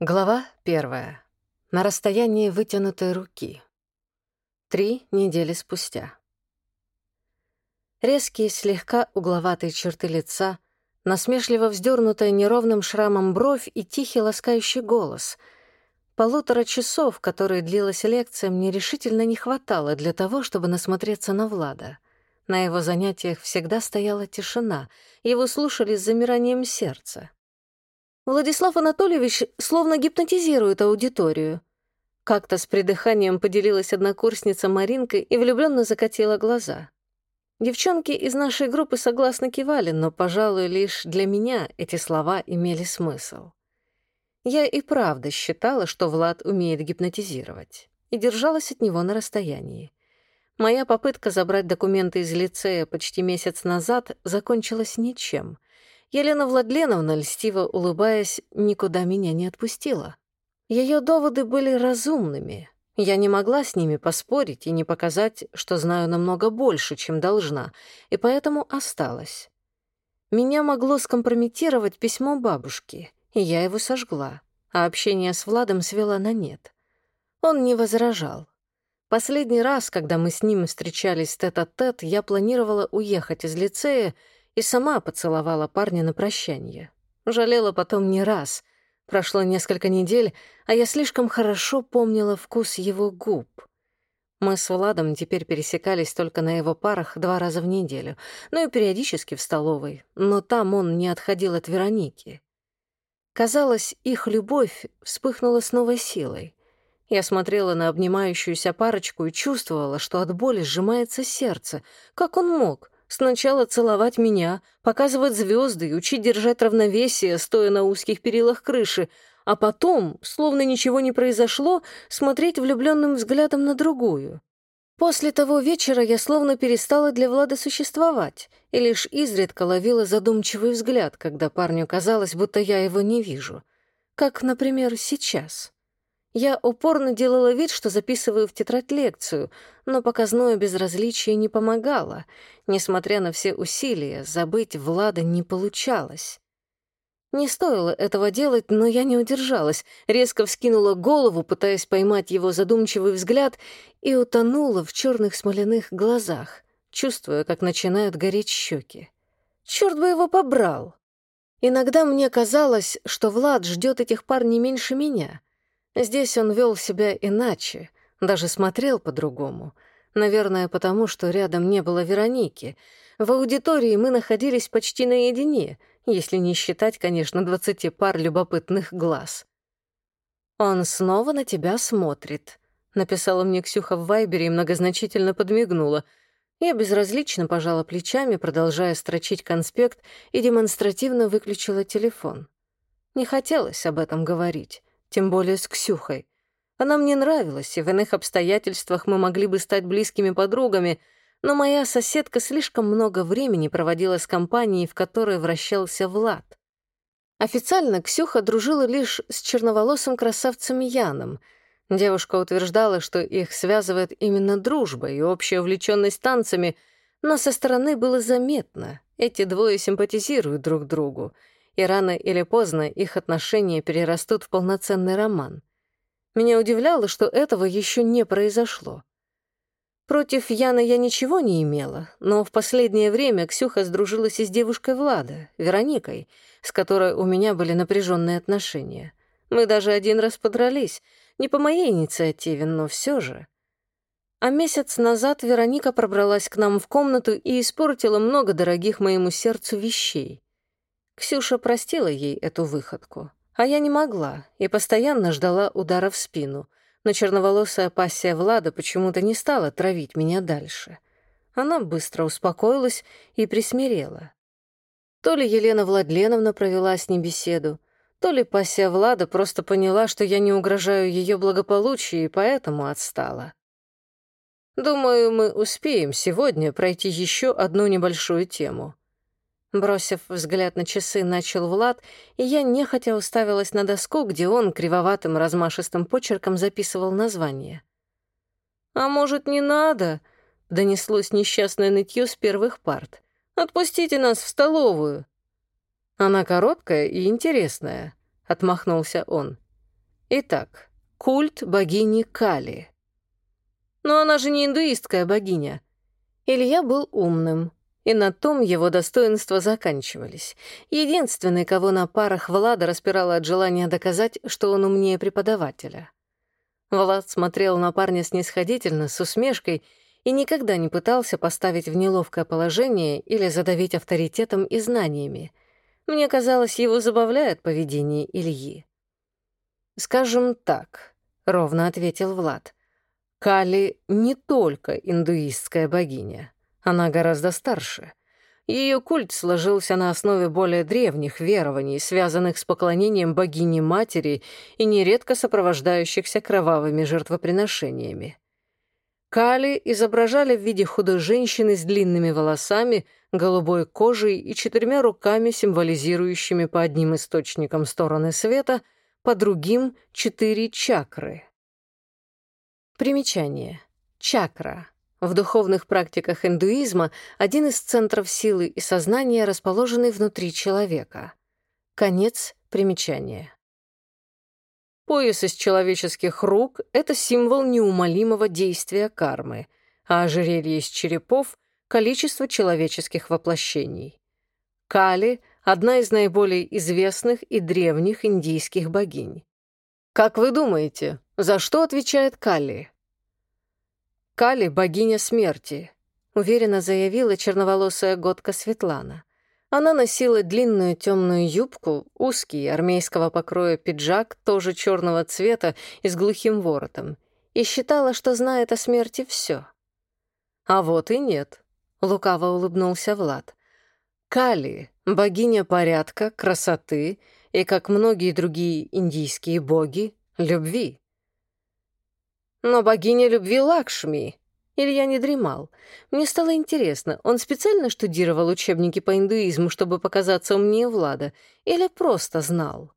Глава первая. На расстоянии вытянутой руки. Три недели спустя. Резкие, слегка угловатые черты лица, насмешливо вздернутая неровным шрамом бровь и тихий ласкающий голос. Полутора часов, которые длилась лекция, мне решительно не хватало для того, чтобы насмотреться на Влада. На его занятиях всегда стояла тишина, его слушали с замиранием сердца. Владислав Анатольевич словно гипнотизирует аудиторию. Как-то с придыханием поделилась однокурсница Маринка и влюбленно закатила глаза. Девчонки из нашей группы согласно кивали, но, пожалуй, лишь для меня эти слова имели смысл. Я и правда считала, что Влад умеет гипнотизировать, и держалась от него на расстоянии. Моя попытка забрать документы из лицея почти месяц назад закончилась ничем — Елена Владленовна, льстиво улыбаясь, никуда меня не отпустила. Ее доводы были разумными. Я не могла с ними поспорить и не показать, что знаю намного больше, чем должна, и поэтому осталась. Меня могло скомпрометировать письмо бабушки, и я его сожгла, а общение с Владом свела на нет. Он не возражал. Последний раз, когда мы с ним встречались тет-а-тет, -тет, я планировала уехать из лицея и сама поцеловала парня на прощание. Жалела потом не раз. Прошло несколько недель, а я слишком хорошо помнила вкус его губ. Мы с Владом теперь пересекались только на его парах два раза в неделю, ну и периодически в столовой, но там он не отходил от Вероники. Казалось, их любовь вспыхнула с новой силой. Я смотрела на обнимающуюся парочку и чувствовала, что от боли сжимается сердце. Как он мог? Сначала целовать меня, показывать звезды и учить держать равновесие, стоя на узких перилах крыши, а потом, словно ничего не произошло, смотреть влюбленным взглядом на другую. После того вечера я словно перестала для Влада существовать и лишь изредка ловила задумчивый взгляд, когда парню казалось, будто я его не вижу. Как, например, сейчас. Я упорно делала вид, что записываю в тетрадь лекцию, но показное безразличие не помогало. Несмотря на все усилия, забыть Влада не получалось. Не стоило этого делать, но я не удержалась, резко вскинула голову, пытаясь поймать его задумчивый взгляд, и утонула в черных смоляных глазах, чувствуя, как начинают гореть щеки. Черт бы его побрал! Иногда мне казалось, что Влад ждет этих пар не меньше меня — Здесь он вел себя иначе, даже смотрел по-другому. Наверное, потому что рядом не было Вероники. В аудитории мы находились почти наедине, если не считать, конечно, двадцати пар любопытных глаз. «Он снова на тебя смотрит», — написала мне Ксюха в Вайбере и многозначительно подмигнула. Я безразлично пожала плечами, продолжая строчить конспект, и демонстративно выключила телефон. Не хотелось об этом говорить тем более с Ксюхой. Она мне нравилась, и в иных обстоятельствах мы могли бы стать близкими подругами, но моя соседка слишком много времени проводила с компанией, в которой вращался Влад. Официально Ксюха дружила лишь с черноволосым красавцем Яном. Девушка утверждала, что их связывает именно дружба и общая увлеченность танцами, но со стороны было заметно, эти двое симпатизируют друг другу — и рано или поздно их отношения перерастут в полноценный роман. Меня удивляло, что этого еще не произошло. Против Яны я ничего не имела, но в последнее время Ксюха сдружилась и с девушкой Влада, Вероникой, с которой у меня были напряженные отношения. Мы даже один раз подрались, не по моей инициативе, но все же. А месяц назад Вероника пробралась к нам в комнату и испортила много дорогих моему сердцу вещей. Ксюша простила ей эту выходку, а я не могла и постоянно ждала удара в спину, но черноволосая пассия Влада почему-то не стала травить меня дальше. Она быстро успокоилась и присмирела. То ли Елена Владленовна провела с ней беседу, то ли пассия Влада просто поняла, что я не угрожаю ее благополучию и поэтому отстала. Думаю, мы успеем сегодня пройти еще одну небольшую тему. Бросив взгляд на часы, начал Влад, и я нехотя уставилась на доску, где он кривоватым размашистым почерком записывал название. «А может, не надо?» — донеслось несчастное нытье с первых парт. «Отпустите нас в столовую». «Она короткая и интересная», — отмахнулся он. Итак, культ богини Кали. Но она же не индуистская богиня. Илья был умным, и на том его достоинства заканчивались. Единственный, кого на парах Влада распирало от желания доказать, что он умнее преподавателя. Влад смотрел на парня снисходительно, с усмешкой, и никогда не пытался поставить в неловкое положение или задавить авторитетом и знаниями. Мне казалось, его забавляет поведение Ильи. «Скажем так», — ровно ответил Влад, — «Кали не только индуистская богиня». Она гораздо старше. Ее культ сложился на основе более древних верований, связанных с поклонением богини-матери и нередко сопровождающихся кровавыми жертвоприношениями. Кали изображали в виде худой женщины с длинными волосами, голубой кожей и четырьмя руками, символизирующими по одним источникам стороны света, по другим — четыре чакры. Примечание. Чакра в духовных практиках индуизма один из центров силы и сознания, расположенный внутри человека. Конец примечания. Пояс из человеческих рук — это символ неумолимого действия кармы, а ожерелье из черепов — количество человеческих воплощений. Кали — одна из наиболее известных и древних индийских богинь. Как вы думаете, за что отвечает Кали? Кали — богиня смерти», — уверенно заявила черноволосая годка Светлана. Она носила длинную темную юбку, узкий армейского покроя пиджак, тоже черного цвета и с глухим воротом, и считала, что знает о смерти все. «А вот и нет», — лукаво улыбнулся Влад. «Кали — богиня порядка, красоты и, как многие другие индийские боги, любви». Но богиня любви Лакшми. Илья не дремал. Мне стало интересно, он специально штудировал учебники по индуизму, чтобы показаться умнее Влада, или просто знал?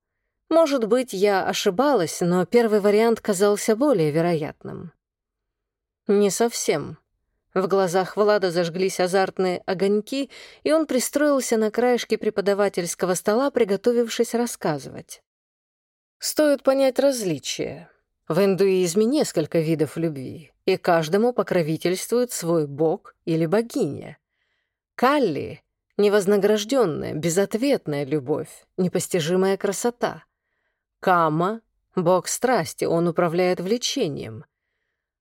Может быть, я ошибалась, но первый вариант казался более вероятным. Не совсем. В глазах Влада зажглись азартные огоньки, и он пристроился на краешке преподавательского стола, приготовившись рассказывать. Стоит понять различия. В индуизме несколько видов любви, и каждому покровительствует свой бог или богиня. Калли — невознагражденная, безответная любовь, непостижимая красота. Кама — бог страсти, он управляет влечением.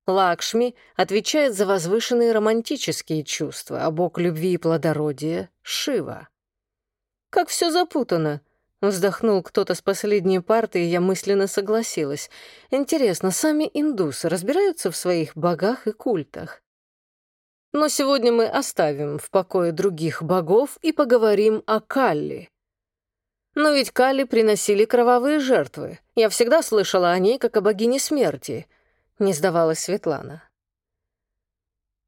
Лакшми отвечает за возвышенные романтические чувства, а бог любви и плодородия — Шива. Как все запутано — Вздохнул кто-то с последней парты, и я мысленно согласилась. Интересно, сами индусы разбираются в своих богах и культах? Но сегодня мы оставим в покое других богов и поговорим о Калли. Но ведь Калли приносили кровавые жертвы. Я всегда слышала о ней как о богине смерти. Не сдавалась Светлана.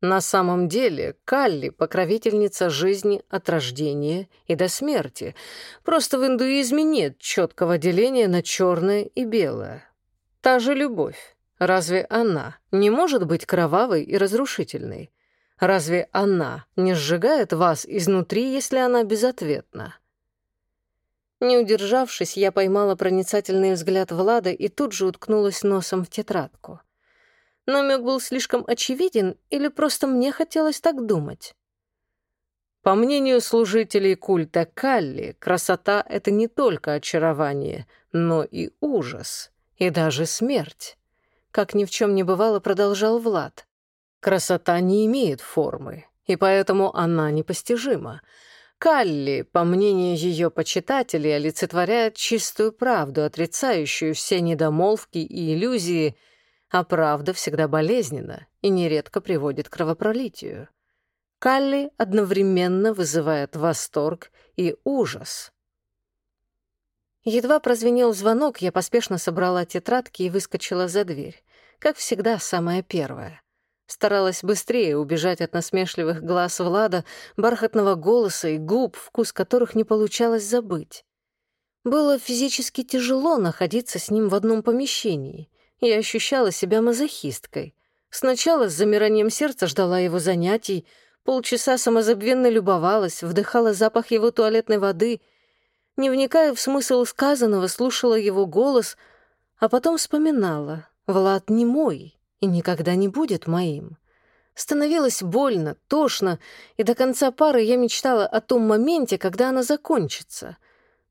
На самом деле Калли — покровительница жизни от рождения и до смерти. Просто в индуизме нет четкого деления на черное и белое. Та же любовь. Разве она не может быть кровавой и разрушительной? Разве она не сжигает вас изнутри, если она безответна? Не удержавшись, я поймала проницательный взгляд Влада и тут же уткнулась носом в тетрадку — Намек был слишком очевиден или просто мне хотелось так думать? По мнению служителей культа Калли, красота — это не только очарование, но и ужас, и даже смерть. Как ни в чем не бывало, продолжал Влад. Красота не имеет формы, и поэтому она непостижима. Калли, по мнению ее почитателей, олицетворяет чистую правду, отрицающую все недомолвки и иллюзии — а правда всегда болезненна и нередко приводит к кровопролитию. Калли одновременно вызывает восторг и ужас. Едва прозвенел звонок, я поспешно собрала тетрадки и выскочила за дверь. Как всегда, самая первая. Старалась быстрее убежать от насмешливых глаз Влада, бархатного голоса и губ, вкус которых не получалось забыть. Было физически тяжело находиться с ним в одном помещении. Я ощущала себя мазохисткой. Сначала с замиранием сердца ждала его занятий, полчаса самозабвенно любовалась, вдыхала запах его туалетной воды, не вникая в смысл сказанного, слушала его голос, А потом вспоминала, Влад не мой и никогда не будет моим. Становилось больно, тошно, и до конца пары я мечтала о том моменте, когда она закончится.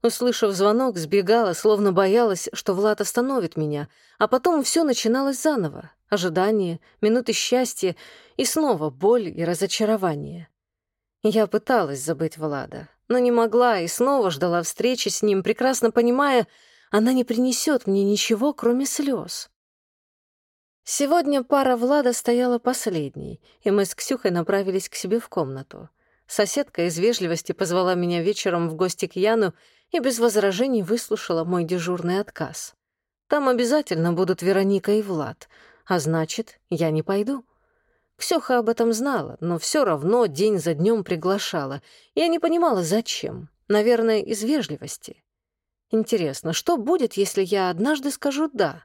Услышав звонок, сбегала, словно боялась, что Влад остановит меня, а потом все начиналось заново. Ожидание, минуты счастья и снова боль и разочарование. Я пыталась забыть Влада, но не могла и снова ждала встречи с ним, прекрасно понимая, она не принесет мне ничего, кроме слез. Сегодня пара Влада стояла последней, и мы с Ксюхой направились к себе в комнату. Соседка из вежливости позвала меня вечером в гости к Яну и без возражений выслушала мой дежурный отказ. Там обязательно будут Вероника и Влад, а значит, я не пойду. Ксюха об этом знала, но все равно день за днем приглашала. Я не понимала, зачем. Наверное, из вежливости. Интересно, что будет, если я однажды скажу «да»?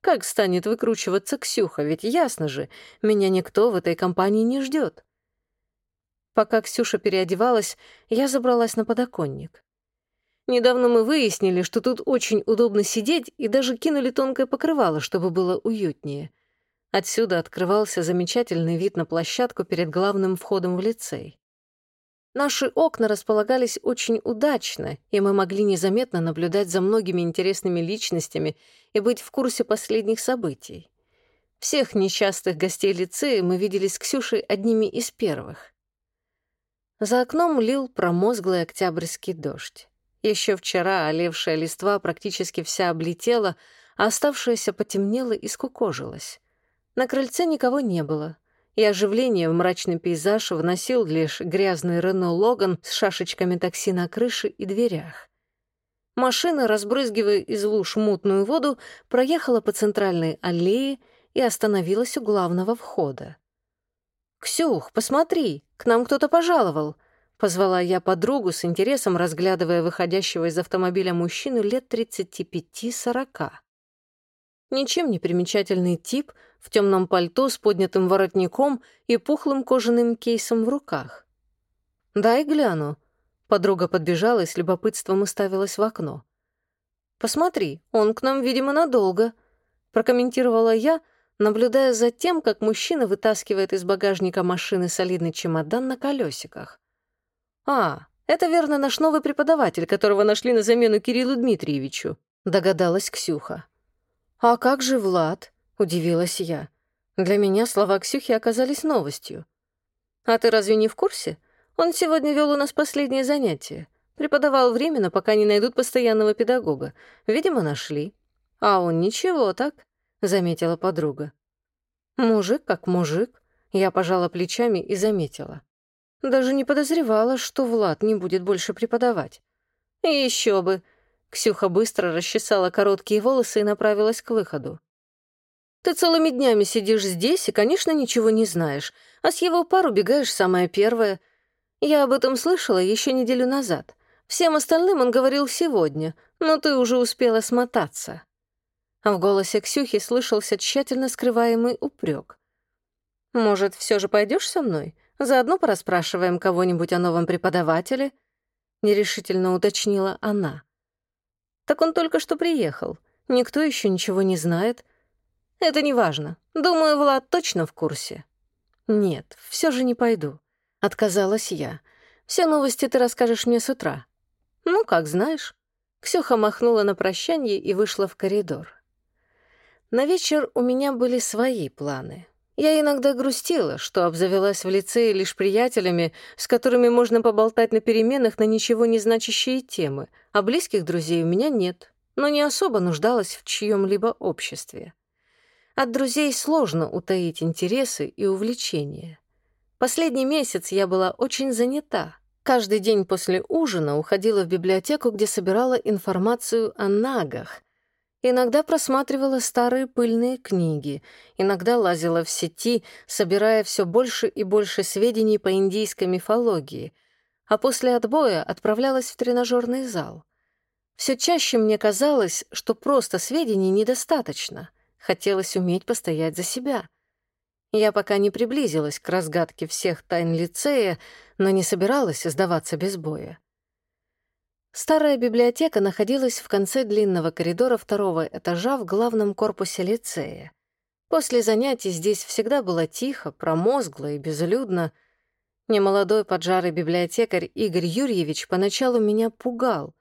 Как станет выкручиваться Ксюха? Ведь ясно же, меня никто в этой компании не ждет. Пока Ксюша переодевалась, я забралась на подоконник. Недавно мы выяснили, что тут очень удобно сидеть, и даже кинули тонкое покрывало, чтобы было уютнее. Отсюда открывался замечательный вид на площадку перед главным входом в лицей. Наши окна располагались очень удачно, и мы могли незаметно наблюдать за многими интересными личностями и быть в курсе последних событий. Всех несчастных гостей лицея мы видели с Ксюшей одними из первых. За окном лил промозглый октябрьский дождь. Еще вчера олевшая листва практически вся облетела, а оставшаяся потемнела и скукожилась. На крыльце никого не было — и оживление в мрачный пейзаж вносил лишь грязный Рено Логан с шашечками такси на крыше и дверях. Машина, разбрызгивая из луж мутную воду, проехала по центральной аллее и остановилась у главного входа. «Ксюх, посмотри, к нам кто-то пожаловал», — позвала я подругу с интересом, разглядывая выходящего из автомобиля мужчину лет 35-40. Ничем не примечательный тип в темном пальто с поднятым воротником и пухлым кожаным кейсом в руках. «Дай гляну». Подруга подбежала и с любопытством уставилась в окно. «Посмотри, он к нам, видимо, надолго», — прокомментировала я, наблюдая за тем, как мужчина вытаскивает из багажника машины солидный чемодан на колесиках. «А, это верно наш новый преподаватель, которого нашли на замену Кириллу Дмитриевичу», — догадалась Ксюха. «А как же Влад?» — удивилась я. Для меня слова Ксюхи оказались новостью. «А ты разве не в курсе? Он сегодня вел у нас последнее занятие. Преподавал временно, пока не найдут постоянного педагога. Видимо, нашли. А он ничего так», — заметила подруга. «Мужик как мужик», — я пожала плечами и заметила. Даже не подозревала, что Влад не будет больше преподавать. Еще бы, Ксюха быстро расчесала короткие волосы и направилась к выходу. «Ты целыми днями сидишь здесь и, конечно, ничего не знаешь, а с его пар убегаешь самое первое. Я об этом слышала еще неделю назад. Всем остальным он говорил сегодня, но ты уже успела смотаться». В голосе Ксюхи слышался тщательно скрываемый упрек. «Может, все же пойдешь со мной? Заодно пораспрашиваем кого-нибудь о новом преподавателе?» — нерешительно уточнила она. Так он только что приехал. Никто еще ничего не знает. Это не важно. Думаю, Влад точно в курсе. Нет, все же не пойду. Отказалась я. Все новости ты расскажешь мне с утра. Ну, как знаешь. Ксюха махнула на прощание и вышла в коридор. На вечер у меня были свои планы. Я иногда грустила, что обзавелась в лицее лишь приятелями, с которыми можно поболтать на переменах на ничего не значащие темы, а близких друзей у меня нет, но не особо нуждалась в чьем-либо обществе. От друзей сложно утаить интересы и увлечения. Последний месяц я была очень занята. Каждый день после ужина уходила в библиотеку, где собирала информацию о нагах — Иногда просматривала старые пыльные книги, иногда лазила в сети, собирая все больше и больше сведений по индийской мифологии, а после отбоя отправлялась в тренажерный зал. Все чаще мне казалось, что просто сведений недостаточно. Хотелось уметь постоять за себя. Я пока не приблизилась к разгадке всех тайн лицея, но не собиралась сдаваться без боя. Старая библиотека находилась в конце длинного коридора второго этажа в главном корпусе лицея. После занятий здесь всегда было тихо, промозгло и безлюдно. Немолодой поджарый библиотекарь Игорь Юрьевич поначалу меня пугал.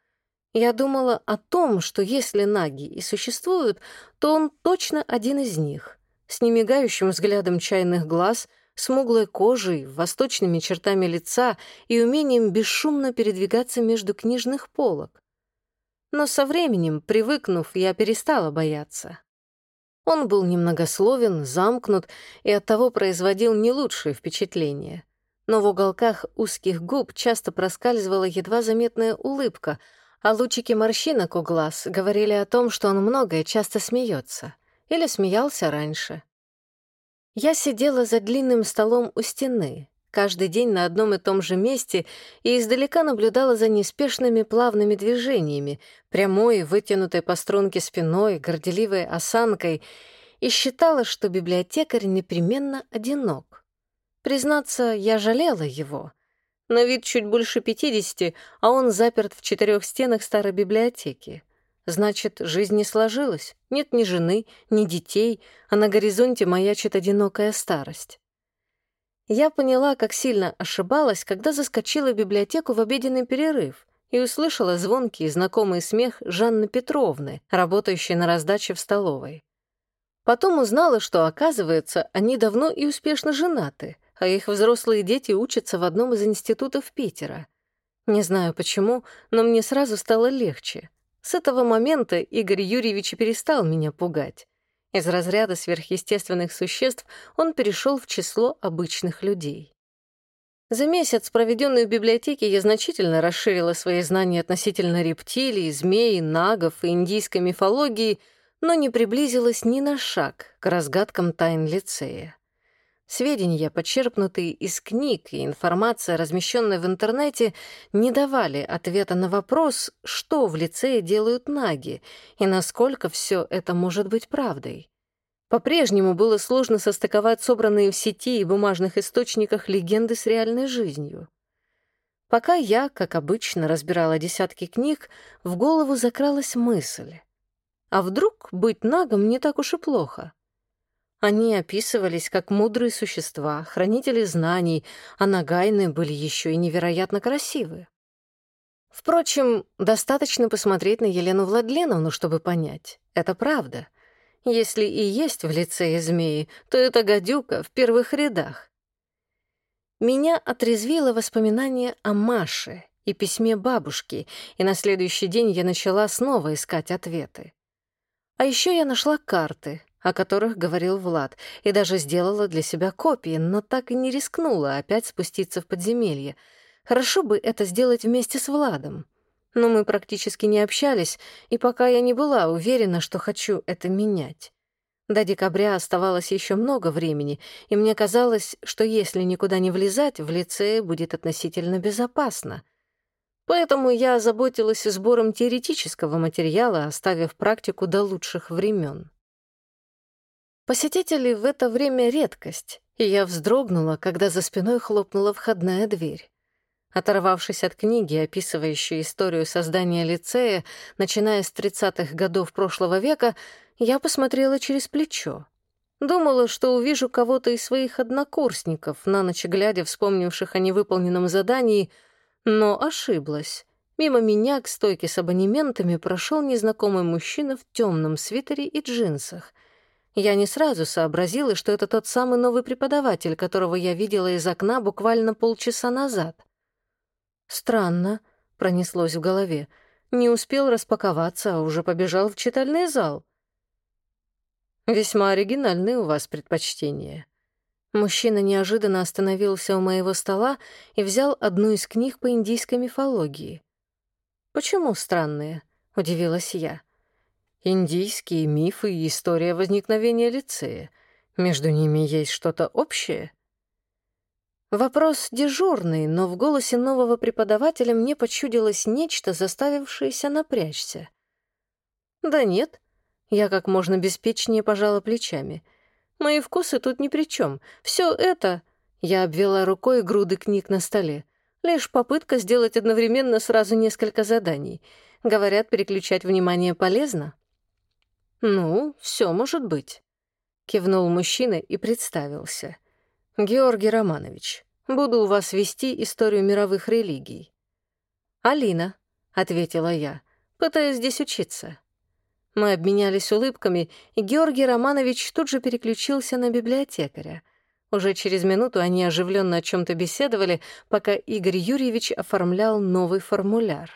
Я думала о том, что если наги и существуют, то он точно один из них. С немигающим взглядом чайных глаз, смуглой кожей, восточными чертами лица и умением бесшумно передвигаться между книжных полок. Но со временем, привыкнув, я перестала бояться. Он был немногословен, замкнут и оттого производил не лучшее впечатление. Но в уголках узких губ часто проскальзывала едва заметная улыбка, а лучики морщинок у глаз говорили о том, что он многое часто смеется или смеялся раньше. Я сидела за длинным столом у стены, каждый день на одном и том же месте и издалека наблюдала за неспешными плавными движениями, прямой, вытянутой по струнке спиной, горделивой осанкой, и считала, что библиотекарь непременно одинок. Признаться, я жалела его. На вид чуть больше пятидесяти, а он заперт в четырех стенах старой библиотеки. Значит, жизнь не сложилась. Нет ни жены, ни детей, а на горизонте маячит одинокая старость. Я поняла, как сильно ошибалась, когда заскочила в библиотеку в обеденный перерыв и услышала звонкий и знакомый смех Жанны Петровны, работающей на раздаче в столовой. Потом узнала, что, оказывается, они давно и успешно женаты, а их взрослые дети учатся в одном из институтов Питера. Не знаю почему, но мне сразу стало легче. С этого момента Игорь Юрьевич перестал меня пугать. Из разряда сверхъестественных существ он перешел в число обычных людей. За месяц, проведенный в библиотеке, я значительно расширила свои знания относительно рептилий, змей, нагов и индийской мифологии, но не приблизилась ни на шаг к разгадкам тайн лицея. Сведения, подчерпнутые из книг и информация, размещенная в интернете, не давали ответа на вопрос, что в лицее делают наги и насколько все это может быть правдой. По-прежнему было сложно состыковать собранные в сети и бумажных источниках легенды с реальной жизнью. Пока я, как обычно, разбирала десятки книг, в голову закралась мысль. А вдруг быть нагом не так уж и плохо? Они описывались как мудрые существа, хранители знаний, а нагайны были еще и невероятно красивы. Впрочем, достаточно посмотреть на Елену Владленовну, чтобы понять. Это правда. Если и есть в лице змеи, то это гадюка в первых рядах. Меня отрезвило воспоминание о Маше и письме бабушки, и на следующий день я начала снова искать ответы. А еще я нашла карты, о которых говорил Влад, и даже сделала для себя копии, но так и не рискнула опять спуститься в подземелье. Хорошо бы это сделать вместе с Владом. Но мы практически не общались, и пока я не была уверена, что хочу это менять. До декабря оставалось еще много времени, и мне казалось, что если никуда не влезать, в лицее будет относительно безопасно. Поэтому я озаботилась сбором теоретического материала, оставив практику до лучших времен. Посетители в это время редкость, и я вздрогнула, когда за спиной хлопнула входная дверь. Оторвавшись от книги, описывающей историю создания лицея, начиная с 30-х годов прошлого века, я посмотрела через плечо. Думала, что увижу кого-то из своих однокурсников, на ночь глядя, вспомнивших о невыполненном задании, но ошиблась. Мимо меня к стойке с абонементами прошел незнакомый мужчина в темном свитере и джинсах — я не сразу сообразила, что это тот самый новый преподаватель, которого я видела из окна буквально полчаса назад. «Странно», — пронеслось в голове. «Не успел распаковаться, а уже побежал в читальный зал». «Весьма оригинальные у вас предпочтения». Мужчина неожиданно остановился у моего стола и взял одну из книг по индийской мифологии. «Почему странные?» — удивилась я. Индийские мифы и история возникновения лицея. Между ними есть что-то общее? Вопрос дежурный, но в голосе нового преподавателя мне почудилось нечто, заставившееся напрячься. «Да нет», — я как можно беспечнее пожала плечами. «Мои вкусы тут ни при чем. Все это...» — я обвела рукой груды книг на столе. Лишь попытка сделать одновременно сразу несколько заданий. Говорят, переключать внимание полезно. Ну, все может быть. Кивнул мужчина и представился. Георгий Романович, буду у вас вести историю мировых религий. Алина, ответила я, пытаюсь здесь учиться. Мы обменялись улыбками, и Георгий Романович тут же переключился на библиотекаря. Уже через минуту они оживленно о чем то беседовали, пока Игорь Юрьевич оформлял новый формуляр.